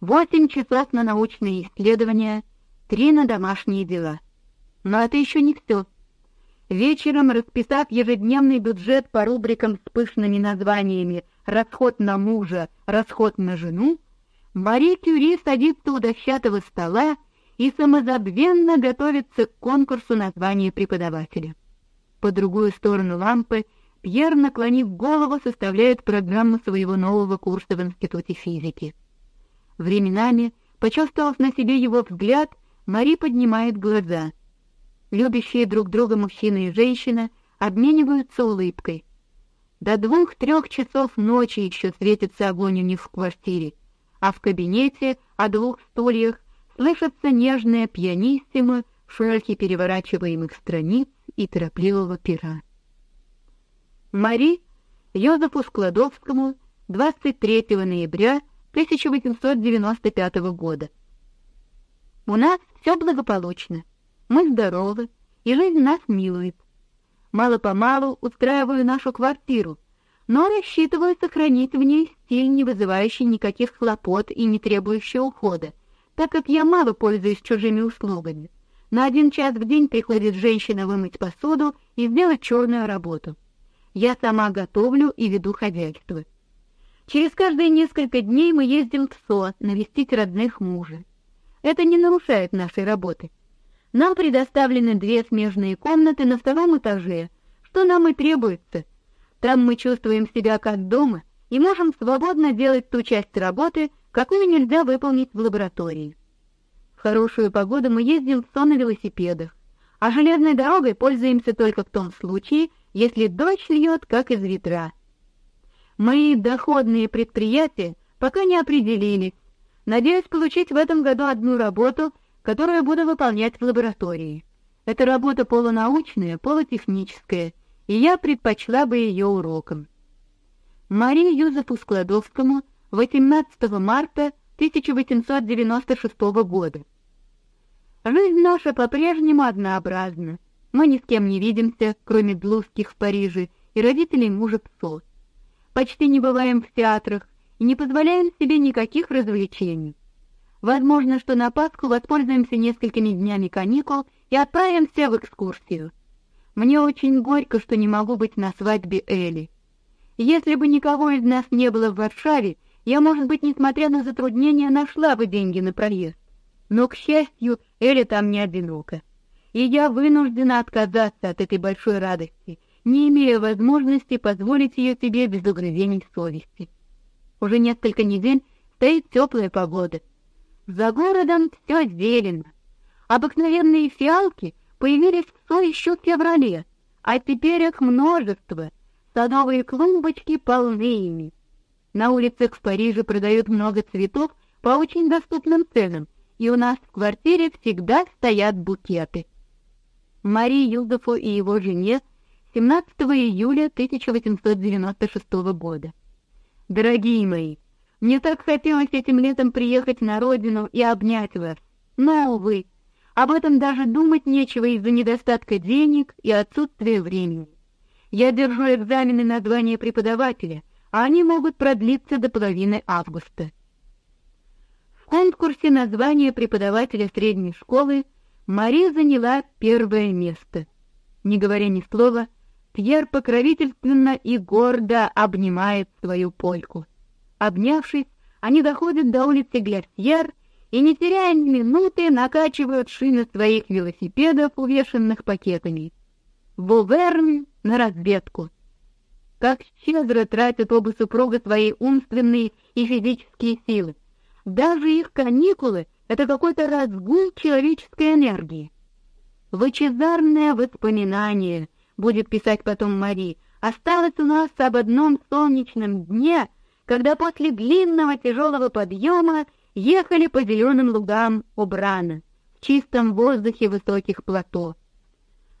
Восемь часов на научные исследования, три на домашние дела. Но это еще не все. Вечером, расписав ежедневный бюджет по рубрикам с пышными названиями «Расход на мужа», «Расход на жену», Мари Кюри садится у дощатого стола и самозабвенно готовится к конкурсу на звание преподавателя. По другую сторону лампы Пьер, наклонив голову, составляет программу своего нового курса в Институте физики. Временами, почувствовав на себе его взгляд, Мари поднимает глаза — Любящие друг друга мужчина и женщина обмениваются улыбкой. До двух-трех часов ночи еще светится огонь у них в квартире, а в кабинете о двух стульях слышится нежное пьяниссимо в шельке переворачиваемых страниц и торопливого пера. Мари Йозефу Складовскому 23 ноября 1895 года. У нас все благополучно. Мы здоровы, и жизнь нас милует. Мало-помалу устраиваю нашу квартиру, но рассчитываю сохранить в ней стиль, не вызывающий никаких хлопот и не требующий ухода, так как я мало пользуюсь чужими услугами. На один час в день приходит женщина вымыть посуду и сделать черную работу. Я сама готовлю и веду хозяйство. Через каждые несколько дней мы ездим в СО навестить родных мужа. Это не нарушает нашей работы. Нам предоставлены две смежные комнаты на втором этаже, что нам и требуется. Там мы чувствуем себя как дома и можем свободно делать ту часть работы, какую нельзя выполнить в лаборатории. В хорошую погоду мы ездим в сон на велосипедах, а железной дорогой пользуемся только в том случае, если дождь льет, как из ветра. Мои доходные предприятия пока не определились. Надеюсь получить в этом году одну работу — которую буду выполнять в лаборатории. Это работа полунаучная, полутехническая, и я предпочла бы ее уроком. Марии Юзефу Складовскому 18 марта 1896 года. Жизнь наша по-прежнему однообразна. Мы ни с кем не видимся, кроме блузских в Париже и родителей мужа Псо. Почти не бываем в театрах и не позволяем себе никаких развлечений. Возможно, что на Пасху воспользуемся несколькими днями каникул и отправимся в экскурсию. Мне очень горько, что не могу быть на свадьбе Эли. Если бы никого из нас не было в Варшаве, я, может быть, несмотря на затруднения, нашла бы деньги на проезд. Но, к счастью, Эли там не одинока. И я вынуждена отказаться от этой большой радости, не имея возможности позволить ее себе без угрызений совести. Уже несколько недель стоит теплая погода — за городом все зелено. Обыкновенные фиалки появились все еще в феврале, а теперь их множество. Садовые клумбочки полны ими. На улицах в Париже продают много цветов по очень доступным ценам, и у нас в квартире всегда стоят букеты. Мари Юлдофу и его жене 17 июля 1896 года. Дорогие мои, мне так хотелось этим летом приехать на родину и обнять вас. Но, увы, об этом даже думать нечего из-за недостатка денег и отсутствия времени. Я держу экзамены на звание преподавателя, а они могут продлиться до половины августа. В конкурсе на звание преподавателя средней школы Мария заняла первое место. Не говоря ни слова, Пьер покровительственно и гордо обнимает свою польку. Обнявшись, они доходят до улицы Глерсьер и, не теряя ни минуты, накачивают шины своих велосипедов, увешанных пакетами. В Уверн на разведку. Как щедро тратят оба супруга свои умственные и физические силы. Даже их каникулы — это какой-то разгул человеческой энергии. Лучезарное воспоминание, будет писать потом Мари, осталось у нас об одном солнечном дне — когда после длинного тяжелого подъема ехали по зеленым лугам Обрана в чистом воздухе высоких плато.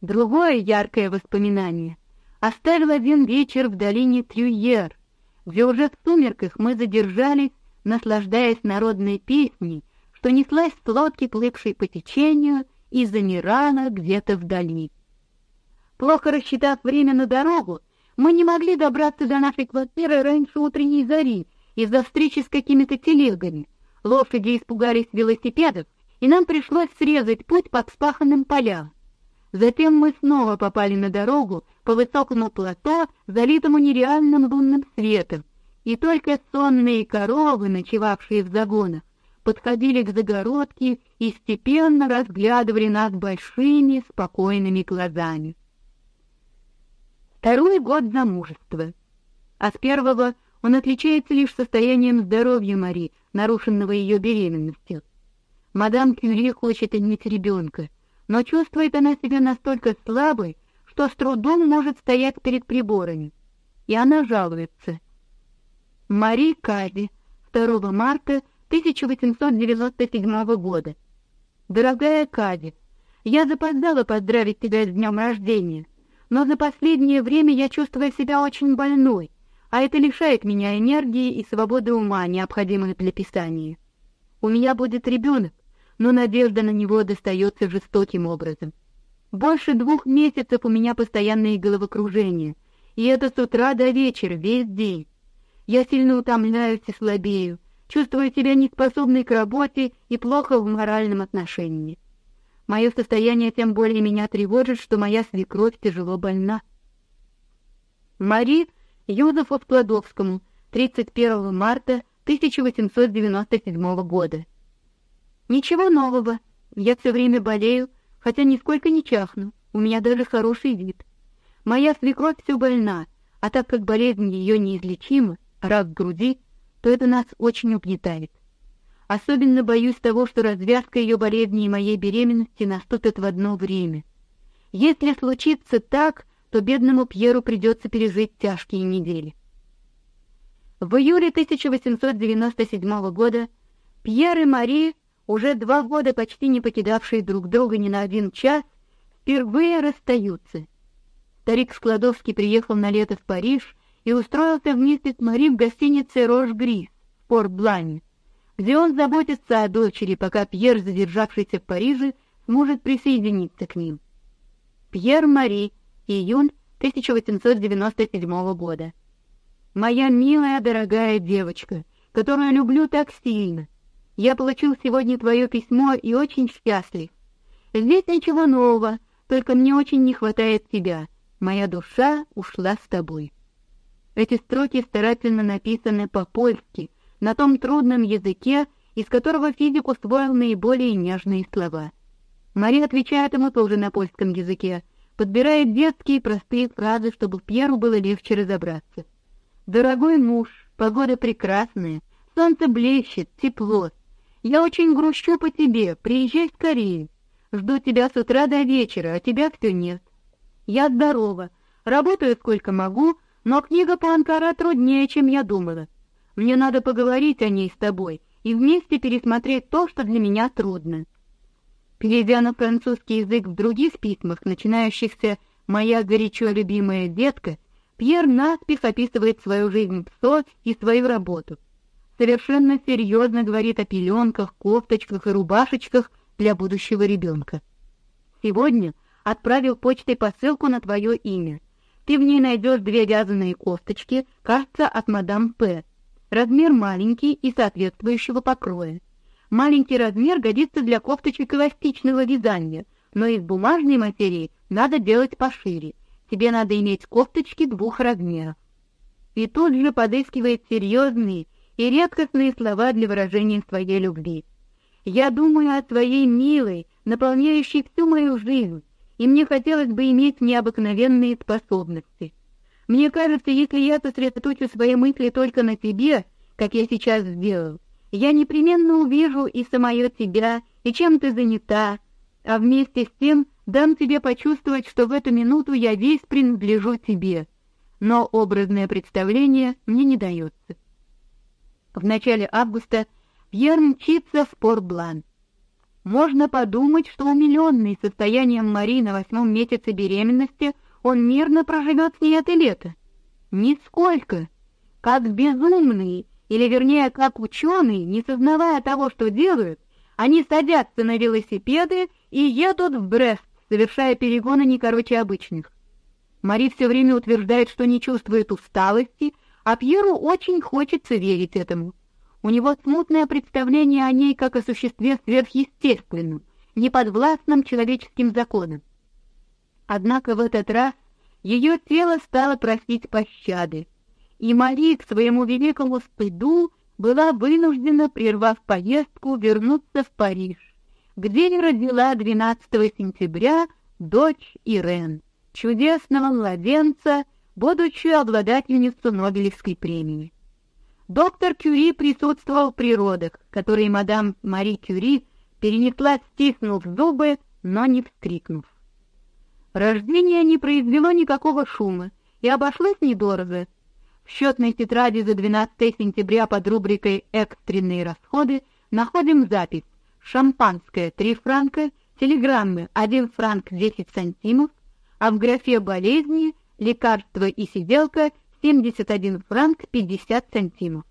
Другое яркое воспоминание оставил один вечер в долине Трюер, где уже в сумерках мы задержались, наслаждаясь народной песней, что неслась с лодки, плывшей по течению, и замирала где-то вдали. Плохо рассчитав время на дорогу, мы не могли добраться до нашей квартиры раньше утренней зари из-за встречи с какими-то телегами, Лошади испугались велосипедов, и нам пришлось срезать путь по вспаханным полям. Затем мы снова попали на дорогу по высокому плато, залитому нереальным лунным светом, и только сонные коровы, ночевавшие в загонах, подходили к загородке и степенно разглядывали нас большими спокойными глазами. Второй год замужества. А с первого он отличается лишь состоянием здоровья Мари, нарушенного ее беременностью. Мадам Кюри хочет иметь ребенка, но чувствует она себя настолько слабой, что с трудом может стоять перед приборами. И она жалуется. Мари Кади, 2 марта 1897 года. Дорогая Кади, я запоздала поздравить тебя с днем рождения, но за последнее время я чувствую себя очень больной а это лишает меня энергии и свободы ума, необходимых для писания. У меня будет ребенок, но надежда на него достается жестоким образом. Больше двух месяцев у меня постоянные головокружения, и это с утра до вечера, весь день. Я сильно утомляюсь и слабею, чувствую себя неспособной к работе и плохо в моральном отношении. Мое состояние тем более меня тревожит, что моя свекровь тяжело больна. Мари Юзефу Складовскому 31 марта 1897 года. Ничего нового. Я все время болею, хотя нисколько не чахну. У меня даже хороший вид. Моя свекровь все больна, а так как болезнь ее неизлечима, рак груди, то это нас очень угнетает. Особенно боюсь того, что развязка ее болезни и моей беременности наступит в одно время. Если случится так, то бедному Пьеру придется пережить тяжкие недели. В июле 1897 года Пьер и Мари, уже два года почти не покидавшие друг друга ни на один час, впервые расстаются. Старик Складовский приехал на лето в Париж и устроился вместе с Мари в гостинице Рош-Грис в Порт-Блане, где он заботится о дочери, пока Пьер, задержавшийся в Париже, сможет присоединиться к ним. Пьер Мари Июнь 1897 года. Моя милая, дорогая девочка, которую люблю так сильно. Я получил сегодня твое письмо и очень счастлив. Здесь ничего нового, только мне очень не хватает тебя. Моя душа ушла с тобой. Эти строки старательно написаны по-польски, на том трудном языке, из которого физик усвоил наиболее нежные слова. Мария отвечает ему тоже на польском языке, подбирает детские простые фразы, чтобы Пьеру было легче разобраться. Дорогой муж, погода прекрасная, солнце блещет, тепло. Я очень грущу по тебе, приезжай скорее. Жду тебя с утра до вечера, а тебя все нет. Я здорова, работаю сколько могу, но книга по Анкара труднее, чем я думала. Мне надо поговорить о ней с тобой и вместе пересмотреть то, что для меня трудно. Перейдя на французский язык в других письмах, начинающихся «Моя горячо любимая детка», Пьер наспех описывает свою жизнь в СО и свою работу. Совершенно серьезно говорит о пеленках, кофточках и рубашечках для будущего ребенка. Сегодня отправил почтой посылку на твое имя. Ты в ней найдешь две вязаные кофточки, кажется, от мадам П. Размер маленький и соответствующего покроя. Маленький размер годится для кофточек эластичного вязания, но из бумажной материи надо делать пошире. Тебе надо иметь кофточки двух размеров. И тут же подыскивает серьезные и редкостные слова для выражения своей любви. Я думаю о твоей милой, наполняющей всю мою жизнь, и мне хотелось бы иметь необыкновенные способности. Мне кажется, если я сосредоточу свои мысли только на тебе, как я сейчас сделал, я непременно увижу и самое тебя, и чем ты занята, а вместе с тем дам тебе почувствовать, что в эту минуту я весь принадлежу тебе. Но образное представление мне не дается. В начале августа Пьер мчится в Пор-Блан. Можно подумать, что умиленный состоянием Мари на восьмом месяце беременности, он мирно проживет с ней это лето. Нисколько. Как безумный или вернее, как ученые, не сознавая того, что делают, они садятся на велосипеды и едут в Брест, совершая перегоны не короче обычных. Мари все время утверждает, что не чувствует усталости, а Пьеру очень хочется верить этому. У него смутное представление о ней как о существе сверхъестественном, неподвластном человеческим законам. Однако в этот раз ее тело стало просить пощады, и Мари к своему великому стыду была вынуждена, прервав поездку, вернуться в Париж, где родила 12 сентября дочь Ирен, чудесного младенца, будущую обладательницу Нобелевской премии. Доктор Кюри присутствовал при родах, которые мадам Мари Кюри перенесла, стиснув зубы, но не вскрикнув. Рождение не произвело никакого шума и обошлось недорого. В счетной тетради за 12 сентября под рубрикой «Экстренные расходы» находим запись «Шампанское 3 франка», телеграммы 1 франк 10 сантимов, а в графе «Болезни» лекарства и сиделка 71 франк 50 сантимов.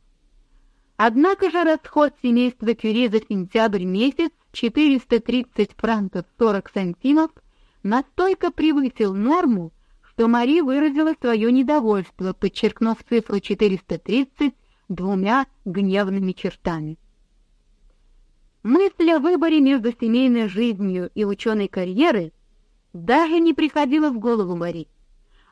Однако же расход семейства Кюри за сентябрь месяц 430 франков 40 сантимов настолько превысил норму, что Мари выразила свое недовольство, подчеркнув цифру 430 двумя гневными чертами. Мысль о выборе между семейной жизнью и ученой карьерой даже не приходила в голову Мари.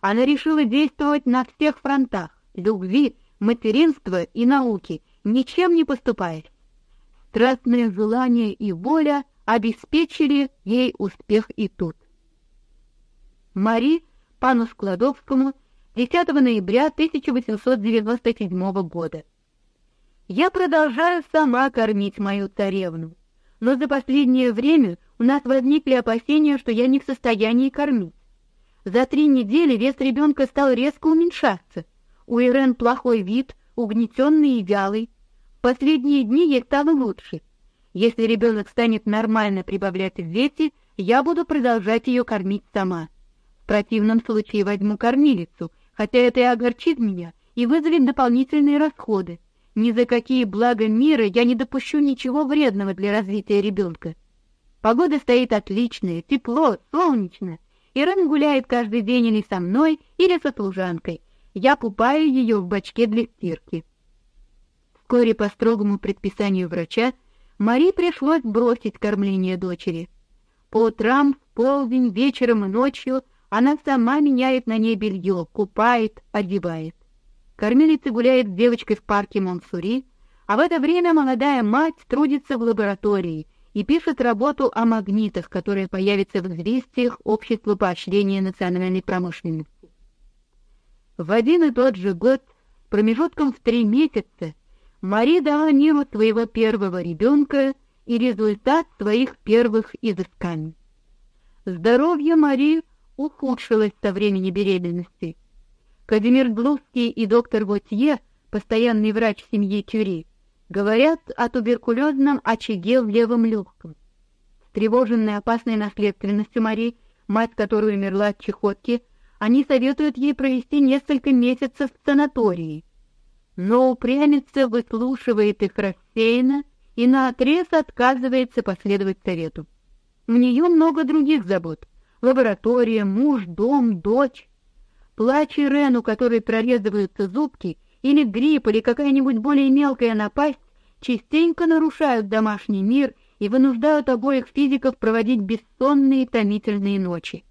Она решила действовать на всех фронтах: любви, материнства и науки, ничем не поступаясь. Страстное желание и воля обеспечили ей успех и тут. Мари пану Складовскому 10 ноября 1897 года. Я продолжаю сама кормить мою царевну, но за последнее время у нас возникли опасения, что я не в состоянии кормить. За три недели вес ребенка стал резко уменьшаться. У Ирен плохой вид, угнетенный и вялый. Последние дни ей стало лучше. Если ребенок станет нормально прибавлять в весе, я буду продолжать ее кормить сама. В противном случае возьму кормилицу, хотя это и огорчит меня и вызовет дополнительные расходы. Ни за какие блага мира я не допущу ничего вредного для развития ребенка. Погода стоит отличная, тепло, солнечно. Ирен гуляет каждый день или со мной, или со служанкой. Я купаю ее в бачке для стирки. Вскоре по строгому предписанию врача Мари пришлось бросить кормление дочери. По утрам, в полдень, вечером и ночью она сама меняет на ней белье, купает, одевает. Кормилица гуляет с девочкой в парке Монсури, а в это время молодая мать трудится в лаборатории и пишет работу о магнитах, которая появится в известиях Общества поощрения национальной промышленности. В один и тот же год, промежутком в три месяца, Мари дала миру своего первого ребенка и результат своих первых изысканий. Здоровье Мари ухудшилось со времени беременности. Казимир Глузский и доктор Готье, постоянный врач семьи Кюри, говорят о туберкулезном очаге в левом легком. Встревоженная опасной наследственностью Мари, мать которой умерла от чехотки, они советуют ей провести несколько месяцев в санатории. Но упрямица выслушивает их рассеянно и наотрез отказывается последовать совету. У нее много других забот: лаборатория, муж, дом, дочь. Плач Ирену, которой прорезываются зубки, или грипп, или какая-нибудь более мелкая напасть, частенько нарушают домашний мир и вынуждают обоих физиков проводить бессонные томительные ночи.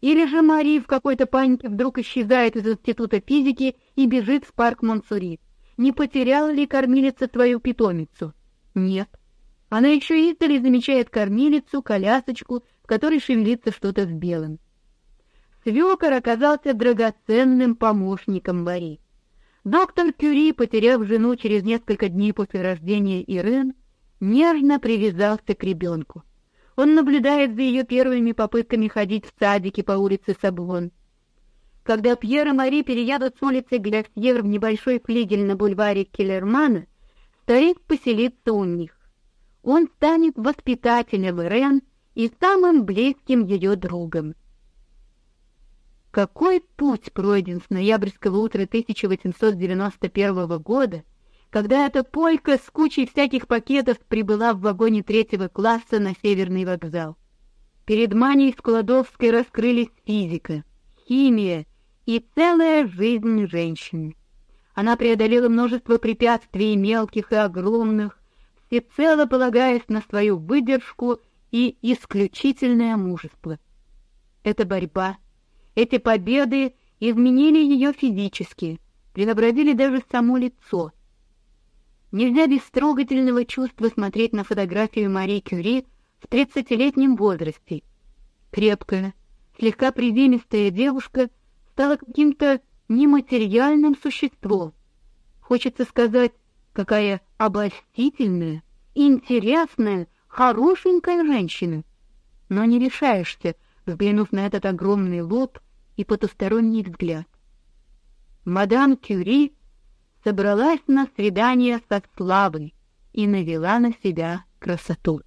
Или же Мари в какой-то панике вдруг исчезает из института физики и бежит в парк Монсури. Не потеряла ли кормилица твою питомицу? Нет. Она еще издали замечает кормилицу, колясочку, которой шевелится что-то в белом. Свекор оказался драгоценным помощником Мари. Доктор Кюри, потеряв жену через несколько дней после рождения Ирен, нежно привязался к ребенку. Он наблюдает за ее первыми попытками ходить в садике по улице Саблон. Когда Пьер и Мари переедут с улицы Глясьер в небольшой флигель на бульваре Келлермана, старик поселится у них. Он станет воспитателем Ирен и самым близким ее другом. Какой путь пройден с ноябрьского утра 1891 года, когда эта полька с кучей всяких пакетов прибыла в вагоне третьего класса на Северный вокзал. Перед Маней Складовской раскрылись физика, химия и целая жизнь женщины. Она преодолела множество препятствий, мелких и огромных, всецело полагаясь на свою выдержку и исключительное мужество. Эта борьба, эти победы изменили ее физически, преобразили даже само лицо. Нельзя без трогательного чувства смотреть на фотографию Мари Кюри в тридцатилетнем возрасте. Крепкая, слегка приземистая девушка стала каким-то нематериальным существом. Хочется сказать, какая обольстительная, интересная, хорошенькая женщина. Но не решаешься, взглянув на этот огромный лоб и потусторонний взгляд. Мадам Кюри собралась на свидание со славой и навела на себя красоту.